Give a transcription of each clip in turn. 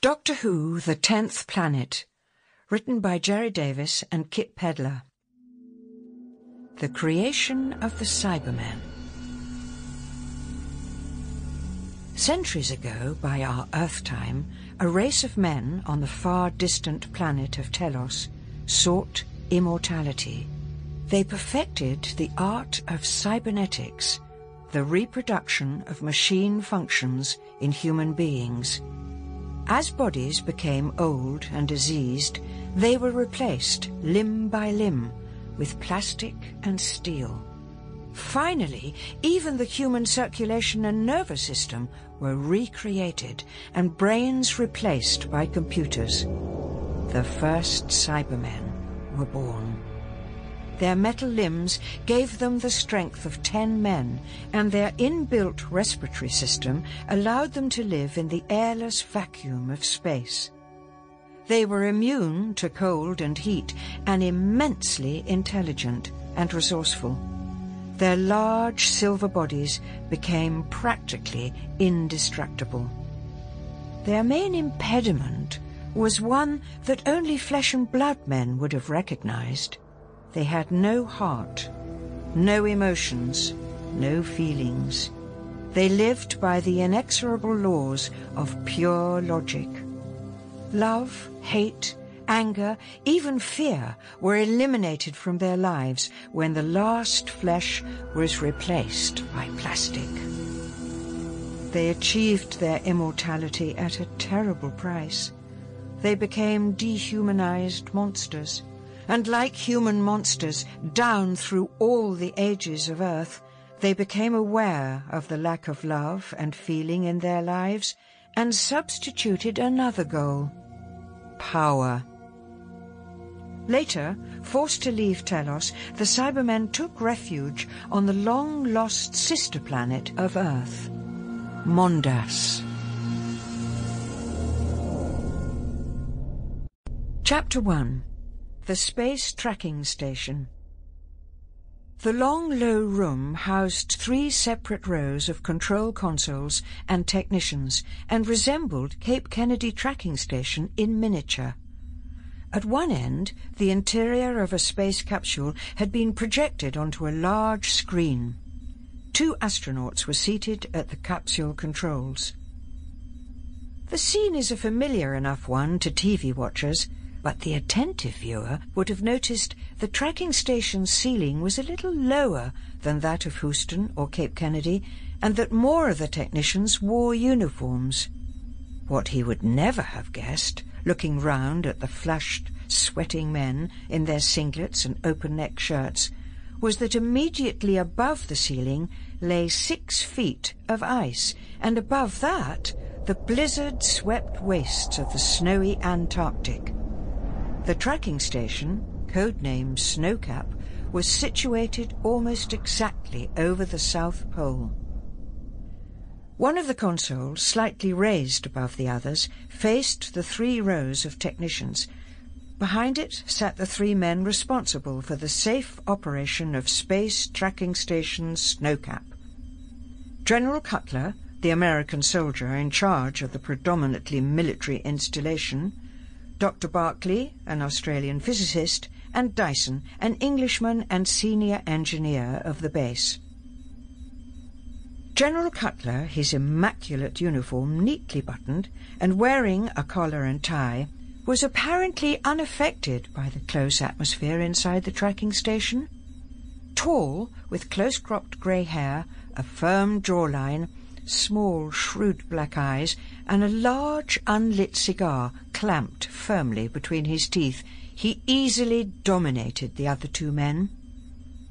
Doctor Who The Tenth Planet, written by Gerry Davis and Kit Pedler. The creation of the Cybermen. Centuries ago, by our Earth time, a race of men on the far distant planet of Telos sought immortality. They perfected the art of cybernetics, the reproduction of machine functions in human beings. As bodies became old and diseased, they were replaced limb by limb with plastic and steel. Finally, even the human circulation and nervous system were recreated and brains replaced by computers. The first Cybermen were born. Their metal limbs gave them the strength of ten men, and their inbuilt respiratory system allowed them to live in the airless vacuum of space. They were immune to cold and heat and immensely intelligent and resourceful. Their large silver bodies became practically indestructible. Their main impediment was one that only flesh and blood men would have recognized. They had no heart, no emotions, no feelings. They lived by the inexorable laws of pure logic. Love, hate, anger, even fear were eliminated from their lives when the last flesh was replaced by plastic. They achieved their immortality at a terrible price. They became dehumanized monsters, and like human monsters, down through all the ages of Earth, they became aware of the lack of love and feeling in their lives and substituted another goal power. Later, forced to leave Telos, the Cybermen took refuge on the long-lost sister planet of Earth, Mondas. Chapter 1 the Space Tracking Station The long, low room housed three separate rows of control consoles and technicians and resembled Cape Kennedy Tracking Station in miniature. At one end, the interior of a space capsule had been projected onto a large screen. Two astronauts were seated at the capsule controls. The scene is a familiar enough one to TV watchers, but the attentive viewer would have noticed the tracking station's ceiling was a little lower than that of Houston or Cape Kennedy, and that more of the technicians wore uniforms. What he would never have guessed, looking round at the flushed, sweating men in their singlets and open-neck shirts, was that immediately above the ceiling lay six feet of ice, and above that the blizzard-swept wastes of the snowy Antarctic. The tracking station, codenamed Snowcap, was situated almost exactly over the South Pole. One of the consoles, slightly raised above the others, faced the three rows of technicians. Behind it sat the three men responsible for the safe operation of Space Tracking Station Snowcap. General Cutler, the American soldier in charge of the predominantly military installation, Dr. Barclay, an Australian physicist, and Dyson, an Englishman and senior engineer of the base. General Cutler, his immaculate uniform neatly buttoned and wearing a collar and tie, was apparently unaffected by the close atmosphere inside the tracking station. Tall, with close-cropped grey hair, a firm jawline, small, shrewd black eyes, and a large, unlit cigar clamped firmly between his teeth, he easily dominated the other two men.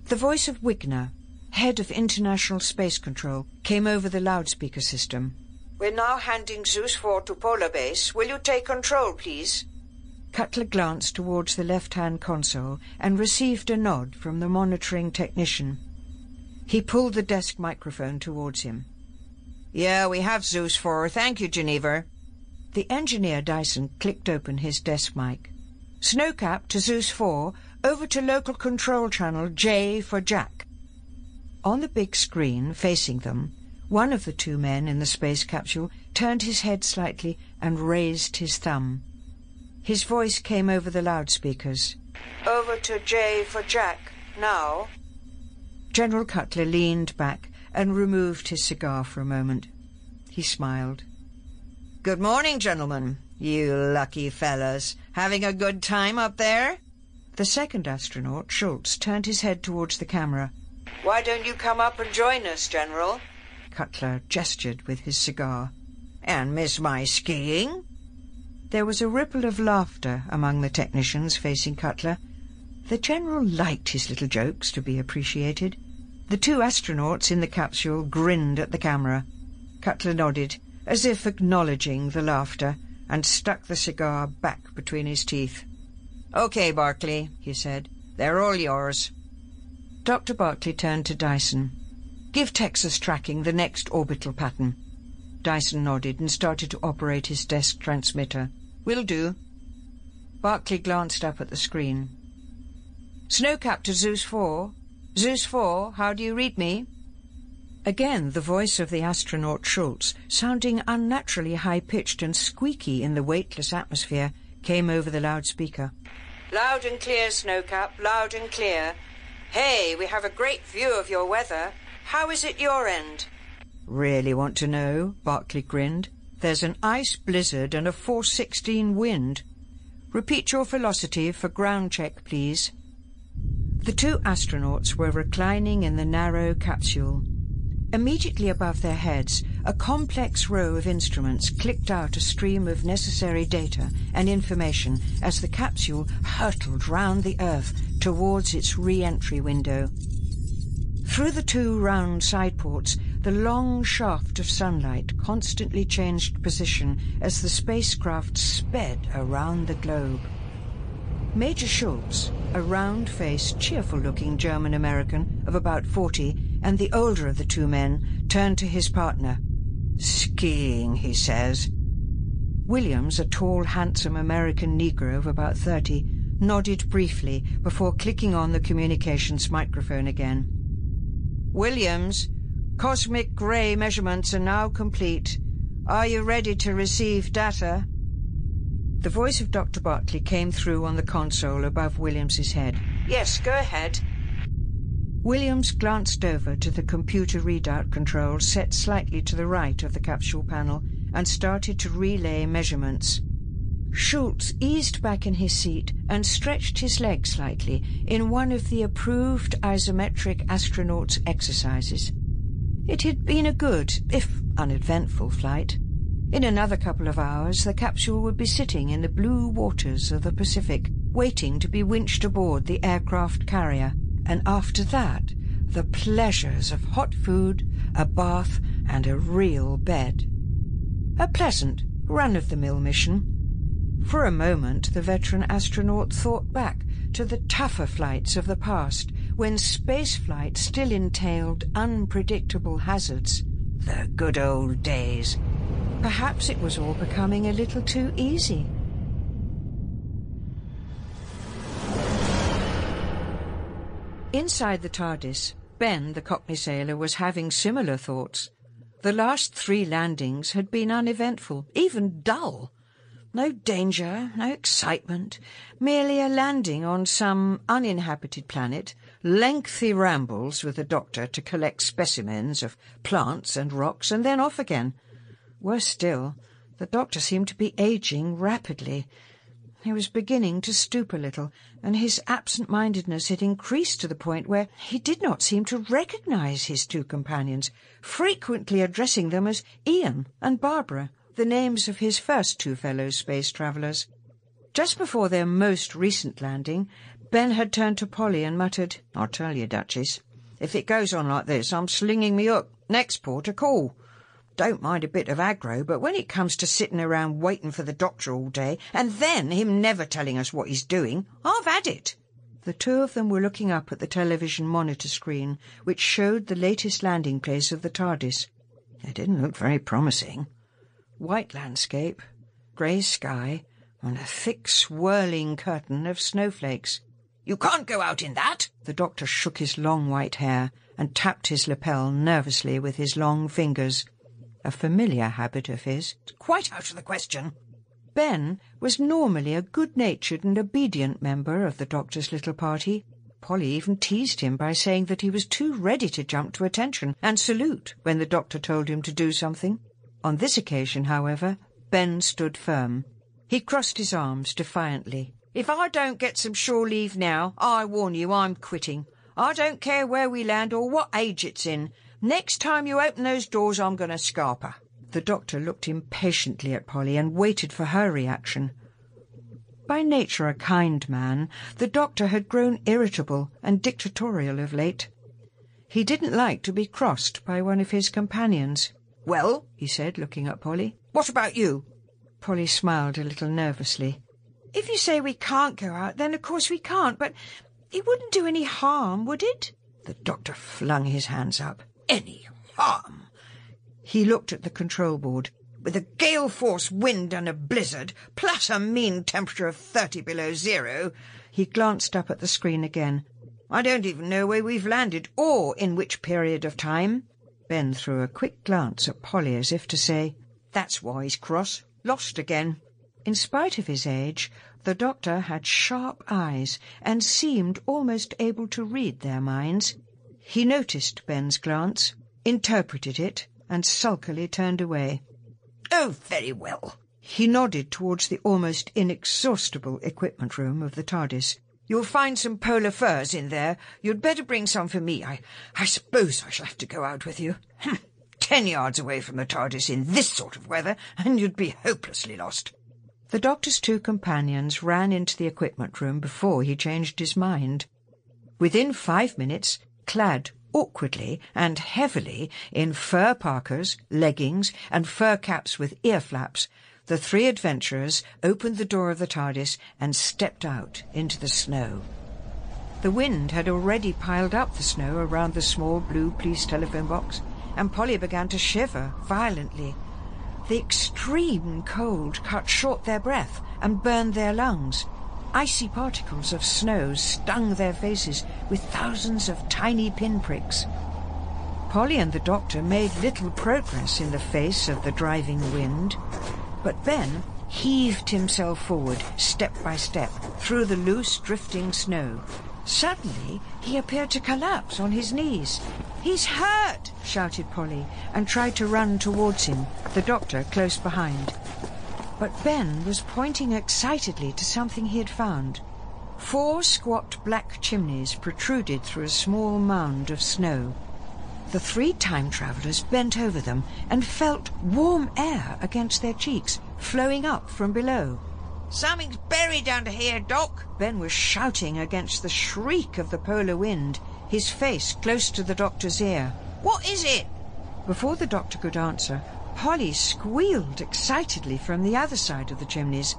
The voice of Wigner, head of International Space Control, came over the loudspeaker system. We're now handing Zeus 4 to Polar Base. Will you take control, please? Cutler glanced towards the left-hand console and received a nod from the monitoring technician. He pulled the desk microphone towards him. Yeah, we have Zeus 4. Thank you, Geneva. The engineer Dyson clicked open his desk mic. Snowcap to Zeus 4, over to local control channel J for Jack. On the big screen facing them One of the two men in the space capsule turned his head slightly and raised his thumb. His voice came over the loudspeakers. Over to J for Jack, now. General Cutler leaned back and removed his cigar for a moment. He smiled. Good morning, gentlemen. You lucky fellas. Having a good time up there? The second astronaut, Schultz, turned his head towards the camera. Why don't you come up and join us, General? Cutler gestured with his cigar. And miss my skiing? There was a ripple of laughter among the technicians facing Cutler. The General liked his little jokes to be appreciated. The two astronauts in the capsule grinned at the camera. Cutler nodded, as if acknowledging the laughter, and stuck the cigar back between his teeth. OK, Barclay, he said. They're all yours. Dr. Barclay turned to Dyson. Give Texas tracking the next orbital pattern. Dyson nodded and started to operate his desk transmitter. Will do. Barclay glanced up at the screen. Snowcap to Zeus 4. Zeus 4, how do you read me? Again, the voice of the astronaut Schultz, sounding unnaturally high-pitched and squeaky in the weightless atmosphere, came over the loudspeaker. Loud and clear, Snowcap, loud and clear. Hey, we have a great view of your weather. How is it your end? Really want to know? Barclay grinned. There's an ice blizzard and a 416 wind. Repeat your velocity for ground check, please. The two astronauts were reclining in the narrow capsule. Immediately above their heads, a complex row of instruments clicked out a stream of necessary data and information as the capsule hurtled round the Earth towards its re-entry window. Through the two round side ports, the long shaft of sunlight constantly changed position as the spacecraft sped around the globe. Major Schultz, a round-faced, cheerful-looking German-American of about forty, and the older of the two men, turned to his partner. Skiing, he says. Williams, a tall, handsome American Negro of about thirty, nodded briefly before clicking on the communications microphone again. Williams, cosmic ray measurements are now complete. Are you ready to receive data? The voice of Dr. Barclay came through on the console above Williams's head. Yes, go ahead. Williams glanced over to the computer readout control set slightly to the right of the capsule panel and started to relay measurements. Schultz eased back in his seat and stretched his legs slightly in one of the approved isometric astronaut's exercises. It had been a good, if uneventful, flight. In another couple of hours, the capsule would be sitting in the blue waters of the Pacific, waiting to be winched aboard the aircraft carrier. And after that, the pleasures of hot food, a bath, and a real bed. A pleasant, run-of-the-mill mission. For a moment, the veteran astronaut thought back to the tougher flights of the past, when spaceflight still entailed unpredictable hazards. The good old days. Perhaps it was all becoming a little too easy. Inside the TARDIS, Ben, the Cockney sailor, was having similar thoughts. The last three landings had been uneventful, even dull. No danger, no excitement, merely a landing on some uninhabited planet, lengthy rambles with the doctor to collect specimens of plants and rocks, and then off again. Worse still, the doctor seemed to be aging rapidly. He was beginning to stoop a little, and his absent-mindedness had increased to the point where he did not seem to recognize his two companions, frequently addressing them as Ian and Barbara, the names of his first two fellow space travellers. Just before their most recent landing, Ben had turned to Polly and muttered, I'll tell you, Duchess, if it goes on like this, I'm slinging me up. Next port a call. Don't mind a bit of aggro, but when it comes to sitting around waiting for the doctor all day, and then him never telling us what he's doing, I've had it. The two of them were looking up at the television monitor screen, which showed the latest landing place of the TARDIS. It didn't look very promising. White landscape, grey sky, and a thick swirling curtain of snowflakes. You can't go out in that! The doctor shook his long white hair. and tapped his lapel nervously with his long fingers. A familiar habit of his. Quite out of the question. Ben was normally a good-natured and obedient member of the doctor's little party. Polly even teased him by saying that he was too ready to jump to attention and salute when the doctor told him to do something. On this occasion, however, Ben stood firm. He crossed his arms defiantly. If I don't get some shore leave now, I warn you I'm quitting. I don't care where we land or what age it's in. Next time you open those doors, I'm going to scarper. The doctor looked impatiently at Polly and waited for her reaction. By nature a kind man, the doctor had grown irritable and dictatorial of late. He didn't like to be crossed by one of his companions. Well, he said, looking at Polly. What about you? Polly smiled a little nervously. If you say we can't go out, then of course we can't, but it wouldn't do any harm, would it? The doctor flung his hands up. Any harm? He looked at the control board. With a gale force wind and a blizzard, plus a mean temperature of 30 below zero, he glanced up at the screen again. I don't even know where we've landed or in which period of time. Ben threw a quick glance at Polly as if to say, That's why he's cross. Lost again. In spite of his age, the doctor had sharp eyes and seemed almost able to read their minds. He noticed Ben's glance, interpreted it, and sulkily turned away. Oh, very well. He nodded towards the almost inexhaustible equipment room of the TARDIS. You'll find some polar furs in there. You'd better bring some for me. I, I suppose I shall have to go out with you. Hmm. Ten yards away from the TARDIS in this sort of weather, and you'd be hopelessly lost. The doctor's two companions ran into the equipment room before he changed his mind. Within five minutes, clad awkwardly and heavily in fur parkas, leggings, and fur caps with ear flaps, the three adventurers opened the door of the TARDIS and stepped out into the snow. The wind had already piled up the snow around the small blue police telephone box, and Polly began to shiver violently. The extreme cold cut short their breath and burned their lungs. Icy particles of snow stung their faces with thousands of tiny pinpricks. Polly and the doctor made little progress in the face of the driving wind, but Ben heaved himself forward step by step through the loose drifting snow. Suddenly he appeared to collapse on his knees. He's hurt, shouted Polly, and tried to run towards him, the doctor close behind. But Ben was pointing excitedly to something he had found. Four squat black chimneys protruded through a small mound of snow. The three time travellers bent over them and felt warm air against their cheeks, flowing up from below. Something's buried under here, Doc. Ben was shouting against the shriek of the polar wind, his face close to the doctor's ear. What is it? Before the doctor could answer, Polly squealed excitedly from the other side of the chimneys.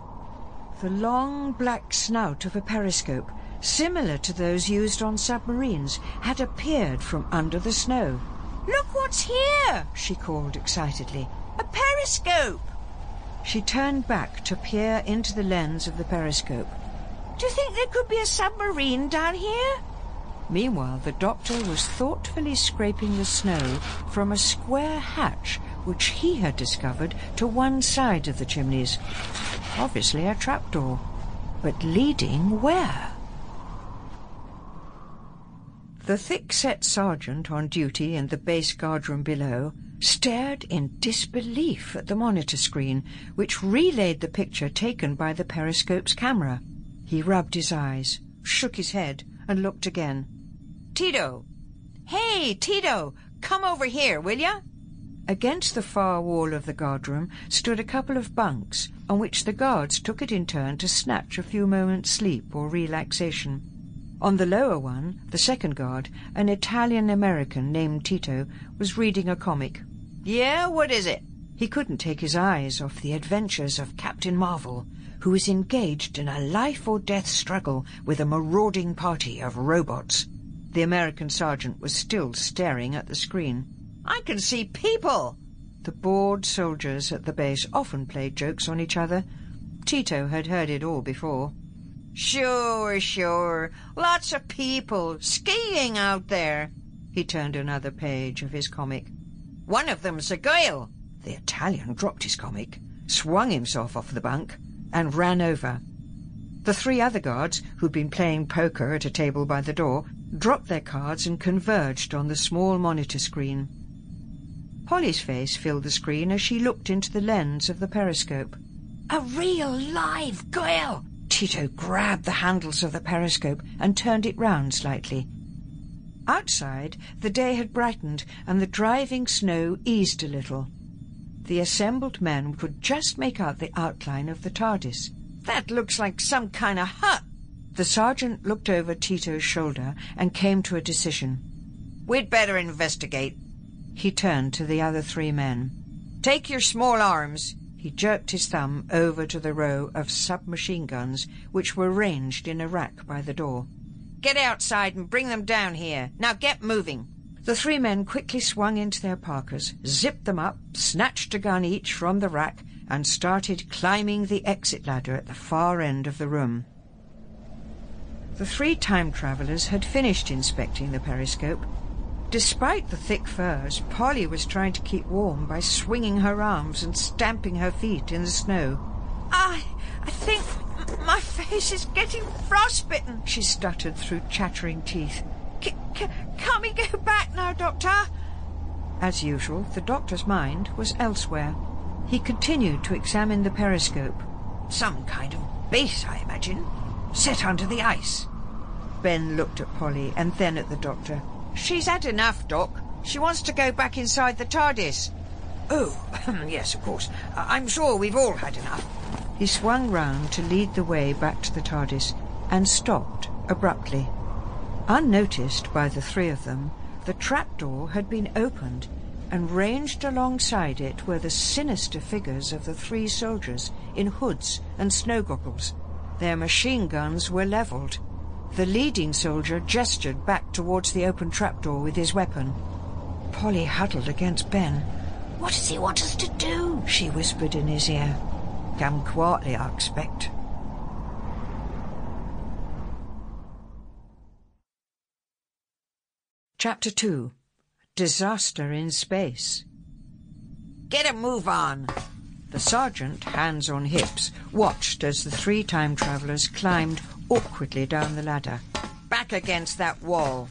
The long black snout of a periscope, similar to those used on submarines, had appeared from under the snow. Look what's here, she called excitedly. A periscope! She turned back to peer into the lens of the periscope. Do you think there could be a submarine down here? Meanwhile, the doctor was thoughtfully scraping the snow from a square hatch which he had discovered to one side of the chimneys. Obviously a trapdoor. But leading where? The thick-set sergeant on duty in the base guardroom below stared in disbelief at the monitor screen, which relayed the picture taken by the periscope's camera. He rubbed his eyes, shook his head, and looked again. Tito! Hey, Tito! Come over here, will ya? Against the far wall of the guardroom stood a couple of bunks, on which the guards took it in turn to snatch a few moments' sleep or relaxation. On the lower one, the second guard, an Italian-American named Tito, was reading a comic. Yeah, what is it? He couldn't take his eyes off the adventures of Captain Marvel, who is engaged in a life-or-death struggle with a marauding party of robots. The American sergeant was still staring at the screen. I can see people! The bored soldiers at the base often played jokes on each other. Tito had heard it all before. Sure, sure. Lots of people skiing out there. He turned another page of his comic. One of them's a girl. The Italian dropped his comic, swung himself off the bunk, and ran over. The three other guards, who'd been playing poker at a table by the door, dropped their cards and converged on the small monitor screen. Polly's face filled the screen as she looked into the lens of the periscope. A real live girl! Tito grabbed the handles of the periscope and turned it round slightly. Outside, the day had brightened and the driving snow eased a little. The assembled men could just make out the outline of the TARDIS. That looks like some kind of hut. The sergeant looked over Tito's shoulder and came to a decision. We'd better investigate. He turned to the other three men. Take your small arms. He jerked his thumb over to the row of submachine guns which were ranged in a rack by the door. Get outside and bring them down here. Now get moving. The three men quickly swung into their parkas, zipped them up, snatched a gun each from the rack, and started climbing the exit ladder at the far end of the room. The three time travellers had finished inspecting the periscope Despite the thick furs, Polly was trying to keep warm by swinging her arms and stamping her feet in the snow. I, I think my face is getting frostbitten, she stuttered through chattering teeth. C- c- can't we go back now, Doctor? As usual, the doctor's mind was elsewhere. He continued to examine the periscope. Some kind of base, I imagine. Set under the ice. Ben looked at Polly and then at the doctor. She's had enough, Doc. She wants to go back inside the TARDIS. Oh, yes, of course. I'm sure we've all had enough. He swung round to lead the way back to the TARDIS and stopped abruptly. Unnoticed by the three of them, the trapdoor had been opened and ranged alongside it were the sinister figures of the three soldiers in hoods and snow goggles. Their machine guns were levelled. The leading soldier gestured back towards the open trapdoor with his weapon. Polly huddled against Ben. What does he want us to do? she whispered in his ear. Come quietly, I expect. Chapter 2 Disaster in Space Get a move on! The sergeant, hands on hips, watched as the three time travellers climbed awkwardly down the ladder, back against that wall.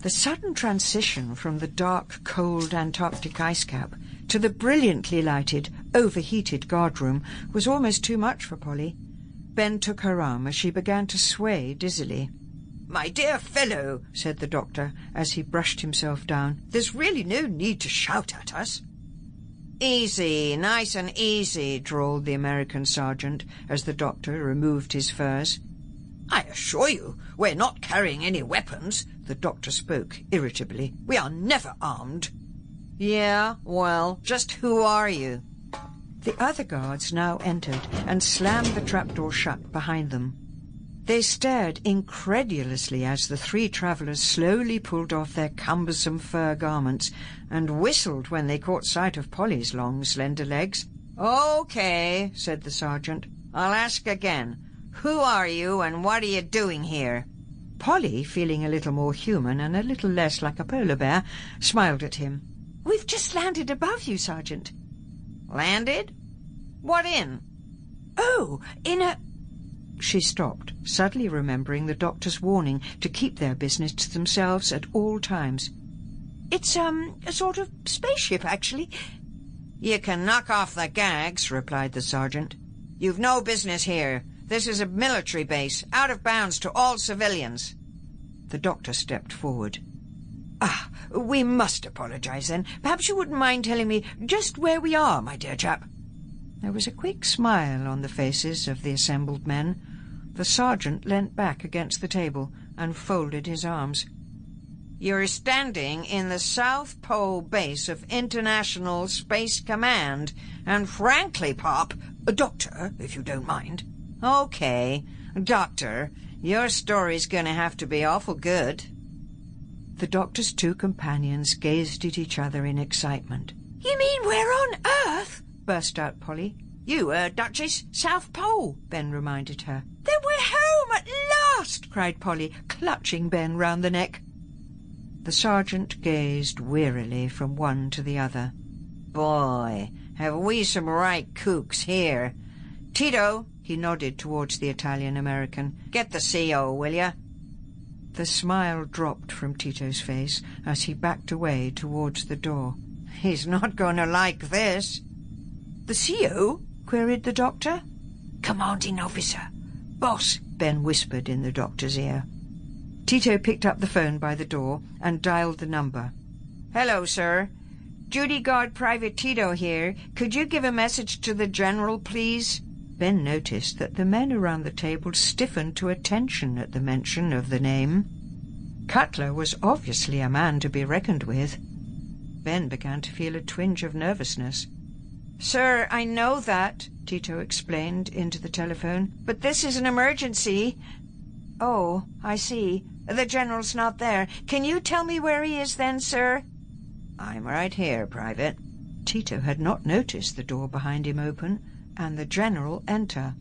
The sudden transition from the dark, cold Antarctic ice cap to the brilliantly lighted, overheated guardroom was almost too much for Polly. Ben took her arm as she began to sway dizzily. My dear fellow, said the doctor as he brushed himself down, there's really no need to shout at us. Easy, nice and easy, drawled the American sergeant as the doctor removed his furs. I assure you, we're not carrying any weapons, the doctor spoke irritably. We are never armed. Yeah, well, just who are you? The other guards now entered and slammed the trapdoor shut behind them. They stared incredulously as the three travellers slowly pulled off their cumbersome fur garments and whistled when they caught sight of Polly's long, slender legs. Okay, said the sergeant. I'll ask again. Who are you and what are you doing here? Polly, feeling a little more human and a little less like a polar bear, smiled at him. We've just landed above you, Sergeant. Landed? What in? Oh, in a... She stopped, suddenly remembering the doctor's warning to keep their business to themselves at all times. It's, um, a sort of spaceship, actually. You can knock off the gags, replied the sergeant. You've no business here. This is a military base, out of bounds to all civilians. The doctor stepped forward. Ah, we must apologize then. Perhaps you wouldn't mind telling me just where we are, my dear chap. There was a quick smile on the faces of the assembled men. The sergeant leant back against the table and folded his arms. You're standing in the South Pole base of International Space Command, and frankly, Pop, doctor, if you don't mind. Okay, doctor, your story's gonna have to be awful good. The doctor's two companions gazed at each other in excitement. You mean we're on Earth? Burst out Polly. You, uh, Duchess, South Pole, Ben reminded her. Then we're home at last, cried Polly, clutching Ben round the neck. The sergeant gazed wearily from one to the other. Boy, have we some right kooks here. Tito, he nodded towards the Italian-American, get the CO, will you? The smile dropped from Tito's face as he backed away towards the door. He's not going to like this. The CO? queried the doctor. Commanding officer. Boss, Ben whispered in the doctor's ear. Tito picked up the phone by the door and dialed the number. Hello, sir. Duty Guard Private Tito here. Could you give a message to the General, please? Ben noticed that the men around the table stiffened to attention at the mention of the name. Cutler was obviously a man to be reckoned with. Ben began to feel a twinge of nervousness. Sir, I know that, Tito explained into the telephone, but this is an emergency. Oh, I see. The General's not there. Can you tell me where he is then, sir? I'm right here, Private. Tito had not noticed the door behind him open, and the General enter.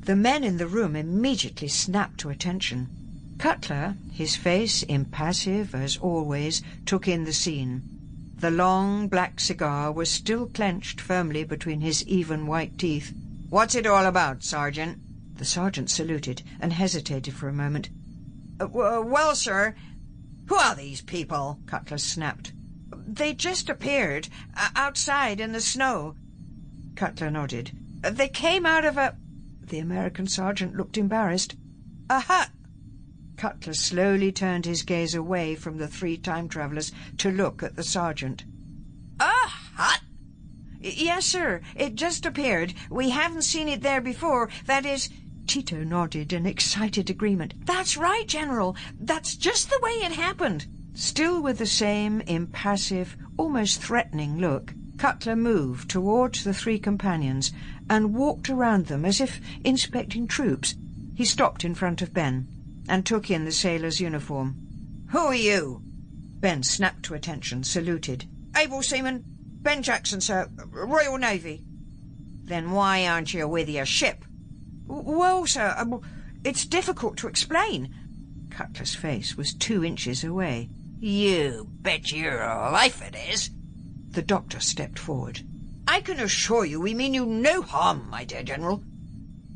The men in the room immediately snapped to attention. Cutler, his face impassive as always, took in the scene. The long black cigar was still clenched firmly between his even white teeth. What's it all about, Sergeant? The sergeant saluted and hesitated for a moment. Uh, well, sir, who are these people? Cutler snapped. They just appeared uh, outside in the snow. Cutler nodded. They came out of a... The American sergeant looked embarrassed. A hut. Cutler slowly turned his gaze away from the three time travellers to look at the sergeant. A hut? Yes, sir. It just appeared. We haven't seen it there before. That is... Tito nodded in excited agreement. That's right, General. That's just the way it happened. Still with the same impassive, almost threatening look, Cutler moved towards the three companions and walked around them as if inspecting troops. He stopped in front of Ben and took in the sailor's uniform. Who are you? Ben snapped to attention, saluted. Able Seaman Ben Jackson, sir. Royal Navy. Then why aren't you with your ship? Well, sir, um, it's difficult to explain. Cutler's face was two inches away. You bet your life it is. The doctor stepped forward. I can assure you we mean you no harm, my dear General.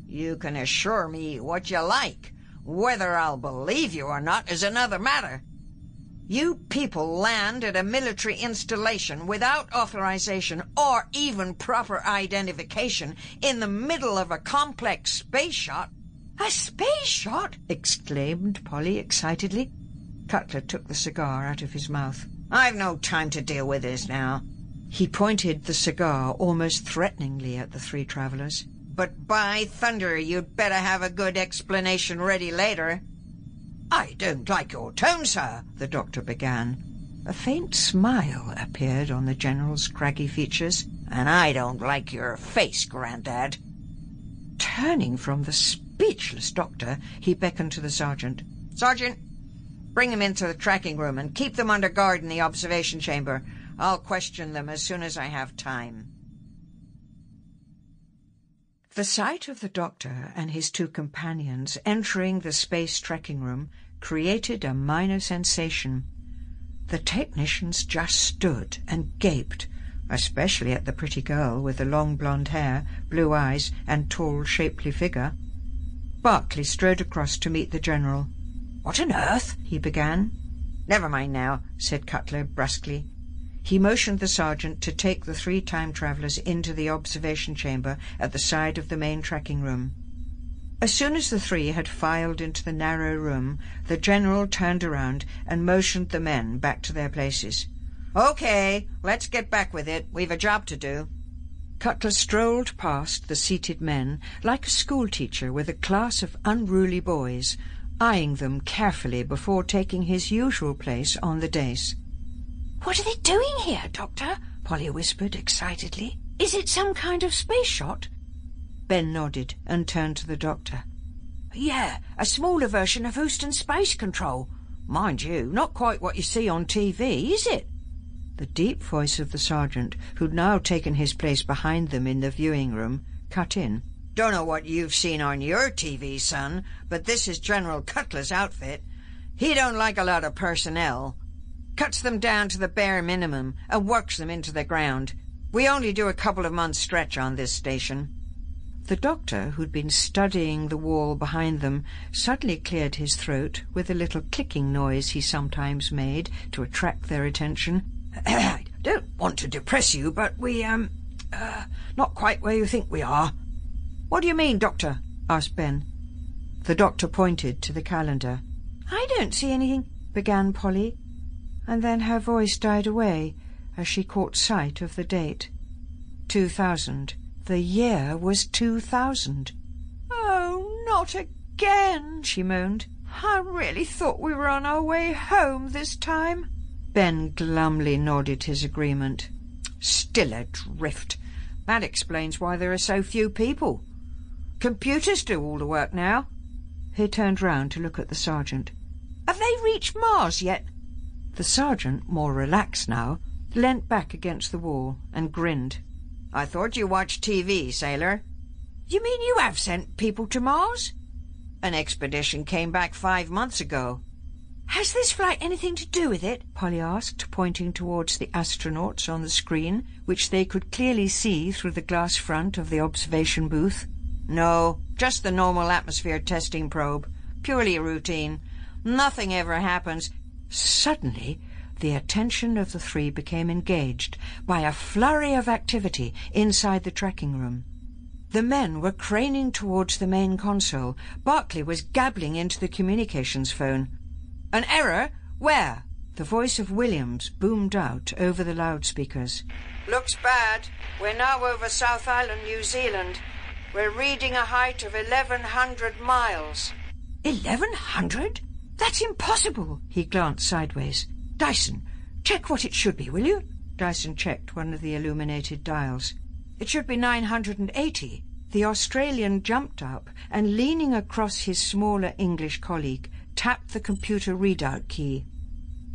You can assure me what you like. Whether I'll believe you or not is another matter. You people land at a military installation without authorization or even proper identification in the middle of a complex space shot. A space shot? exclaimed Polly excitedly. Cutler took the cigar out of his mouth. I've no time to deal with this now. He pointed the cigar almost threateningly at the three travellers. But by thunder, you'd better have a good explanation ready later. I don't like your tone, sir, the doctor began. A faint smile appeared on the General's craggy features. And I don't like your face, Grandad. Turning from the speechless doctor, he beckoned to the sergeant. Sergeant, bring them into the tracking room and keep them under guard in the observation chamber. I'll question them as soon as I have time. The sight of the doctor and his two companions entering the space trekking room created a minor sensation. The technicians just stood and gaped, especially at the pretty girl with the long blonde hair, blue eyes, and tall, shapely figure. Barclay strode across to meet the General. What on earth? he began. Never mind now, said Cutler brusquely. He motioned the sergeant to take the three time travellers into the observation chamber at the side of the main tracking room. As soon as the three had filed into the narrow room, the general turned around and motioned the men back to their places. Okay, let's get back with it. We've a job to do. Cutler strolled past the seated men like a schoolteacher with a class of unruly boys, eyeing them carefully before taking his usual place on the dais. What are they doing here, Doctor? Polly whispered excitedly. Is it some kind of space shot? Ben nodded and turned to the doctor. Yeah, a smaller version of Houston Space Control. Mind you, not quite what you see on TV, is it? The deep voice of the sergeant, who'd now taken his place behind them in the viewing room, cut in. Don't know what you've seen on your TV, son, but this is General Cutler's outfit. He don't like a lot of personnel. Cuts them down to the bare minimum and works them into the ground. We only do a couple of months' stretch on this station. The doctor, who'd been studying the wall behind them, suddenly cleared his throat with a little clicking noise he sometimes made to attract their attention. I don't want to depress you, but we, um, uh, not quite where you think we are. What do you mean, Doctor? asked Ben. The doctor pointed to the calendar. I don't see anything, began Polly, and then her voice died away as she caught sight of the date. Two thousand. The year was two thousand. Oh, not again, she moaned. I really thought we were on our way home this time. Ben glumly nodded his agreement. Still adrift. That explains why there are so few people. Computers do all the work now. He turned round to look at the sergeant. Have they reached Mars yet? The sergeant, more relaxed now, leant back against the wall and grinned. I thought you watched TV, sailor. You mean you have sent people to Mars? An expedition came back five months ago. Has this flight anything to do with it? Polly asked, pointing towards the astronauts on the screen, which they could clearly see through the glass front of the observation booth. No, just the normal atmosphere testing probe. Purely routine. Nothing ever happens. Suddenly, the attention of the three became engaged by a flurry of activity inside the tracking room. The men were craning towards the main console. Barclay was gabbling into the communications phone. An error? Where? The voice of Williams boomed out over the loudspeakers. Looks bad. We're now over South Island, New Zealand. We're reading a height of 1100 miles. 1100? That's impossible. He glanced sideways. Dyson, check what it should be, will you? Dyson checked one of the illuminated dials. It should be 980. The Australian jumped up and, leaning across his smaller English colleague, tapped the computer readout key.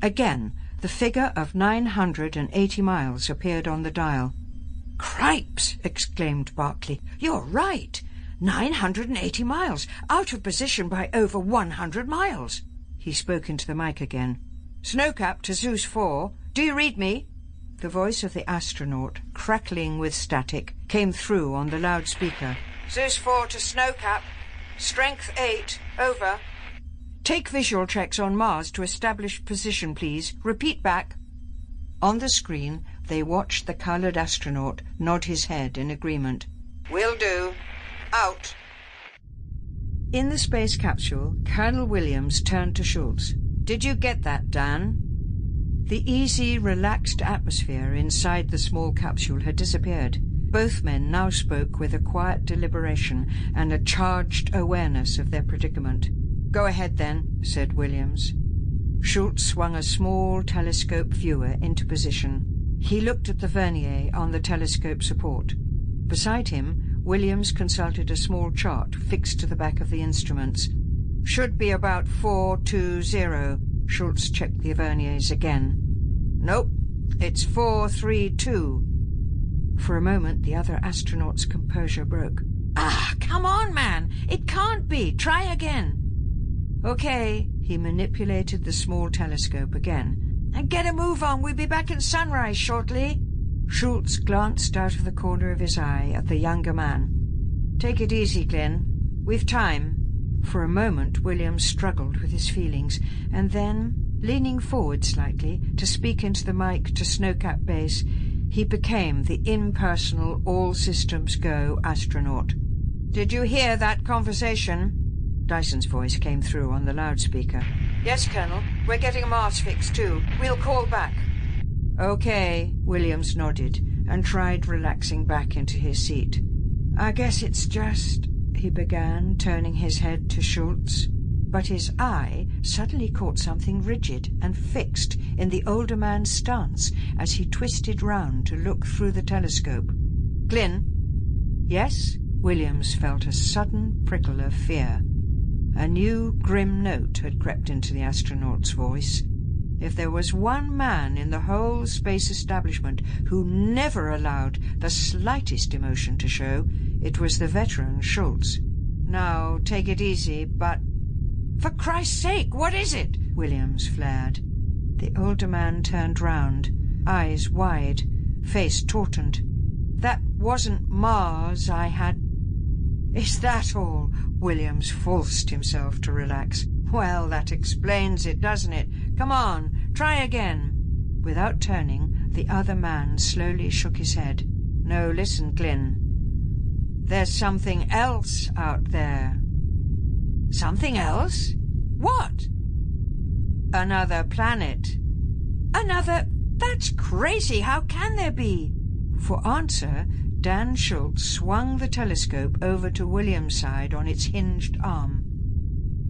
Again, the figure of 980 miles appeared on the dial. Cripes! exclaimed Barclay. You're right. 980 miles, out of position by over 100 miles. He spoke into the mic again. Snowcap to Zeus 4. Do you read me? The voice of the astronaut, crackling with static, came through on the loudspeaker. Zeus 4 to Snowcap. Strength 8. Over. Take visual checks on Mars to establish position, please. Repeat back. On the screen, they watched the coloured astronaut nod his head in agreement. Will do. Out. In the space capsule, Colonel Williams turned to Schultz. Did you get that, Dan? The easy, relaxed atmosphere inside the small capsule had disappeared. Both men now spoke with a quiet deliberation and a charged awareness of their predicament. Go ahead, then, said Williams. Schultz swung a small telescope viewer into position. He looked at the vernier on the telescope support. Beside him, Williams consulted a small chart fixed to the back of the instruments. Should be about 420. Schultz checked the verniers again. Nope, it's 432. For a moment, the other astronaut's composure broke. Ah, come on, man! It can't be! Try again! Okay, he manipulated the small telescope again. And get a move on, we'll be back in sunrise shortly. Schultz glanced out of the corner of his eye at the younger man. Take it easy, Glenn. We've time. For a moment, William struggled with his feelings, and then, leaning forward slightly to speak into the mic to Snowcap Base, he became the impersonal, all-systems-go astronaut. Did you hear that conversation? Dyson's voice came through on the loudspeaker. Yes, Colonel. We're getting a Mars fix, too. We'll call back. Okay, Williams nodded and tried relaxing back into his seat. I guess it's just he began, turning his head to Schultz. But his eye suddenly caught something rigid and fixed in the older man's stance as he twisted round to look through the telescope. Glynn? Yes? Williams felt a sudden prickle of fear. A new grim note had crept into the astronaut's voice. If there was one man in the whole space establishment who never allowed the slightest emotion to show, it was the veteran Schultz. Now, take it easy, but... For Christ's sake, what is it? Williams flared. The older man turned round, eyes wide, face tautened. That wasn't Mars I had... Is that all? Williams forced himself to relax. Well, that explains it, doesn't it? Come on, try again. Without turning, the other man slowly shook his head. No, listen, Glynn. There's something else out there. Something else? What? Another planet. Another... That's crazy. How can there be? For answer, Dan Schultz swung the telescope over to William's side on its hinged arm.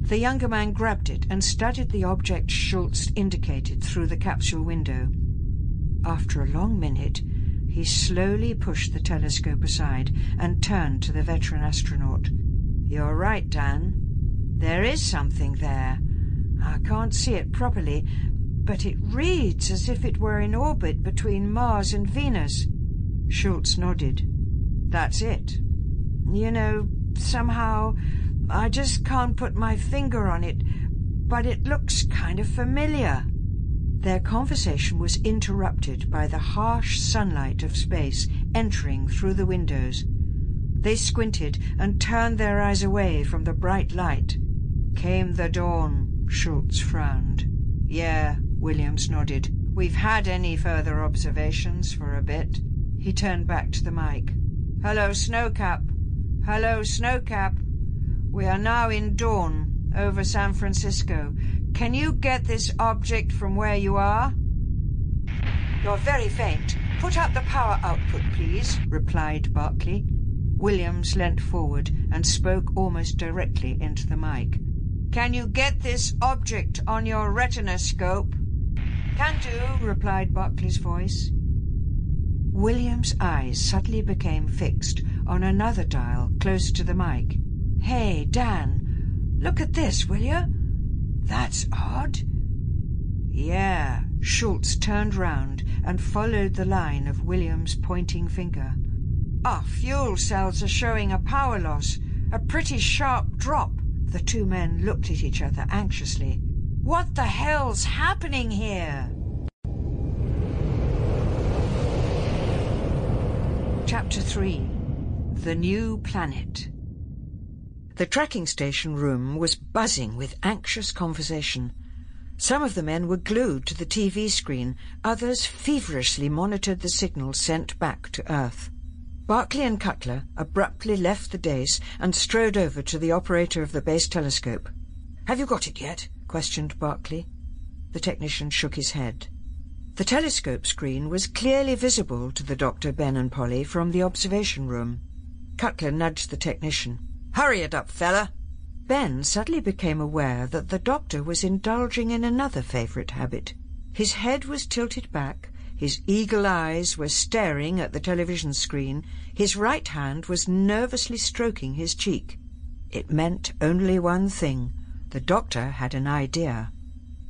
The younger man grabbed it and studied the object Schultz indicated through the capsule window. After a long minute, he slowly pushed the telescope aside and turned to the veteran astronaut. You're right, Dan. There is something there. I can't see it properly, but it reads as if it were in orbit between Mars and Venus. Schultz nodded. That's it. You know, somehow I just can't put my finger on it, but it looks kind of familiar. Their conversation was interrupted by the harsh sunlight of space entering through the windows. They squinted and turned their eyes away from the bright light. Came the dawn, Schultz frowned. Yeah, Williams nodded. We've had any further observations for a bit. He turned back to the mic. Hello, Snowcap. Hello, Snowcap. We are now in dawn, over San Francisco. Can you get this object from where you are? You're very faint. Put up the power output, please, replied Barclay. Williams leant forward and spoke almost directly into the mic. Can you get this object on your retinoscope? Can do, replied Barclay's voice. William's eyes suddenly became fixed on another dial close to the mic. Hey, Dan, look at this, will you? That's odd. Yeah, Schultz turned round and followed the line of William's pointing finger. Our fuel cells are showing a power loss, a pretty sharp drop. The two men looked at each other anxiously. What the hell's happening here? Chapter 3 The New Planet the tracking station room was buzzing with anxious conversation. Some of the men were glued to the TV screen, others feverishly monitored the signals sent back to Earth. Barclay and Cutler abruptly left the dais and strode over to the operator of the base telescope. Have you got it yet? questioned Barclay. The technician shook his head. The telescope screen was clearly visible to the doctor, Ben and Polly from the observation room. Cutler nudged the technician. Hurry it up, fella. Ben suddenly became aware that the doctor was indulging in another favourite habit. His head was tilted back, his eagle eyes were staring at the television screen, his right hand was nervously stroking his cheek. It meant only one thing. The doctor had an idea.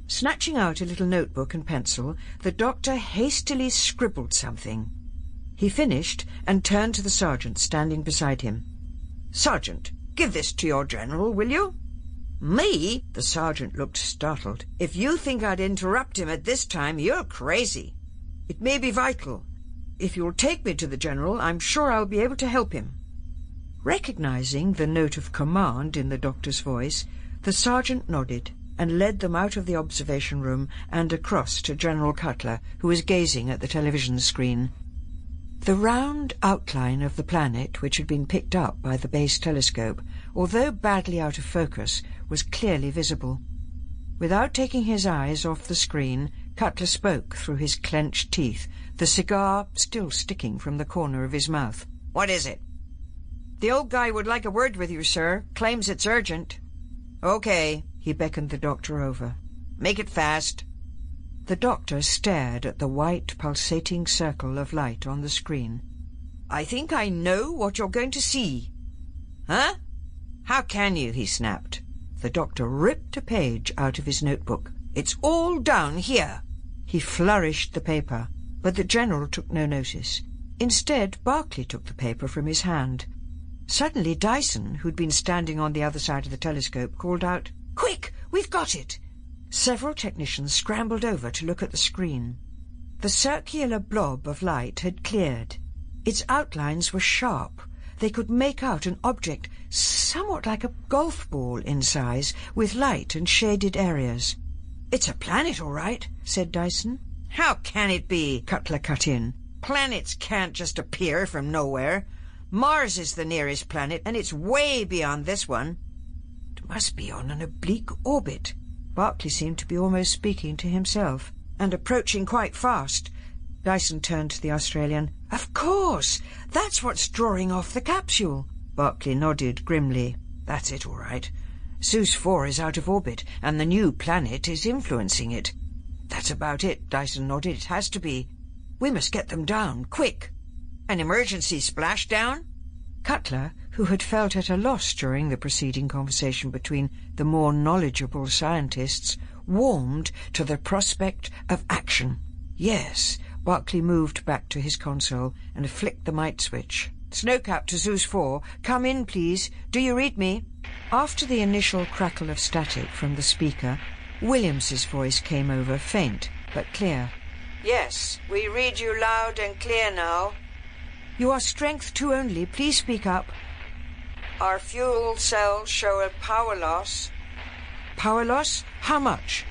Snatching out a little notebook and pencil, the doctor hastily scribbled something. He finished and turned to the sergeant standing beside him. Sergeant, give this to your general, will you? Me? The sergeant looked startled. If you think I'd interrupt him at this time, you're crazy. It may be vital. If you'll take me to the general, I'm sure I'll be able to help him. Recognizing the note of command in the doctor's voice, the sergeant nodded and led them out of the observation room and across to General Cutler, who was gazing at the television screen. The round outline of the planet, which had been picked up by the base telescope, although badly out of focus, was clearly visible. Without taking his eyes off the screen, Cutler spoke through his clenched teeth, the cigar still sticking from the corner of his mouth. What is it? The old guy would like a word with you, sir. Claims it's urgent. Okay, he beckoned the doctor over. Make it fast. The doctor stared at the white, pulsating circle of light on the screen. I think I know what you're going to see. Huh? How can you? he snapped. The doctor ripped a page out of his notebook. It's all down here. He flourished the paper, but the general took no notice. Instead, Barclay took the paper from his hand. Suddenly Dyson, who'd been standing on the other side of the telescope, called out, Quick! We've got it! Several technicians scrambled over to look at the screen. The circular blob of light had cleared. Its outlines were sharp. They could make out an object somewhat like a golf ball in size, with light and shaded areas. It's a planet, all right, said Dyson. How can it be? Cutler cut in. Planets can't just appear from nowhere. Mars is the nearest planet, and it's way beyond this one. It must be on an oblique orbit. Barclay seemed to be almost speaking to himself, and approaching quite fast. Dyson turned to the Australian. Of course! That's what's drawing off the capsule. Barclay nodded grimly. That's it, all right. Zeus 4 is out of orbit, and the new planet is influencing it. That's about it, Dyson nodded. It has to be. We must get them down, quick. An emergency splashdown? Cutler, who had felt at a loss during the preceding conversation between the more knowledgeable scientists, warmed to the prospect of action. Yes, Barclay moved back to his console and flicked the might switch. Snowcap to Zeus 4, come in, please. Do you read me? After the initial crackle of static from the speaker, Williams's voice came over, faint but clear. Yes, we read you loud and clear now. You are strength two only. Please speak up. Our fuel cells show a power loss. Power loss? How much?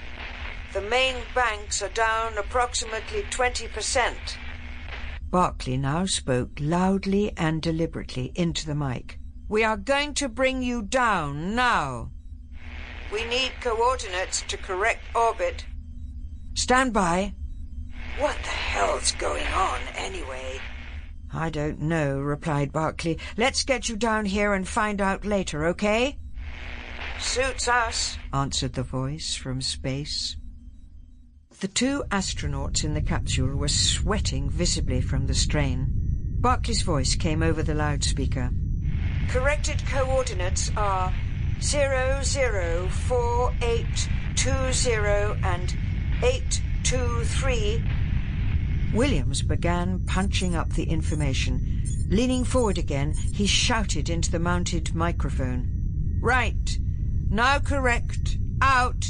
The main banks are down approximately 20%. Barclay now spoke loudly and deliberately into the mic. We are going to bring you down now. We need coordinates to correct orbit. Stand by. What the hell's going on, anyway? I don't know, replied Barclay. Let's get you down here and find out later, okay? Suits us, answered the voice from space. The two astronauts in the capsule were sweating visibly from the strain. Barclay's voice came over the loudspeaker. Corrected coordinates are 004820 and 823 Williams began punching up the information. Leaning forward again, he shouted into the mounted microphone. Right. Now correct. Out.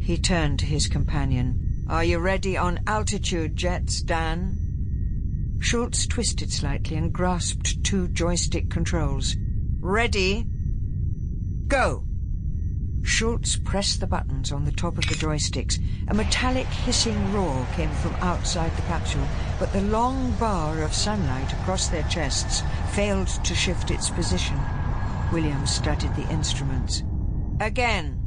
He turned to his companion. Are you ready on altitude jets, Dan? Schultz twisted slightly and grasped two joystick controls. Ready. Go. Schultz pressed the buttons on the top of the joysticks. A metallic hissing roar came from outside the capsule, but the long bar of sunlight across their chests failed to shift its position. Williams studied the instruments. Again.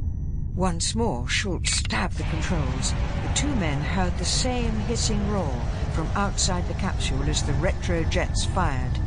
Once more, Schultz stabbed the controls. The two men heard the same hissing roar from outside the capsule as the retro jets fired.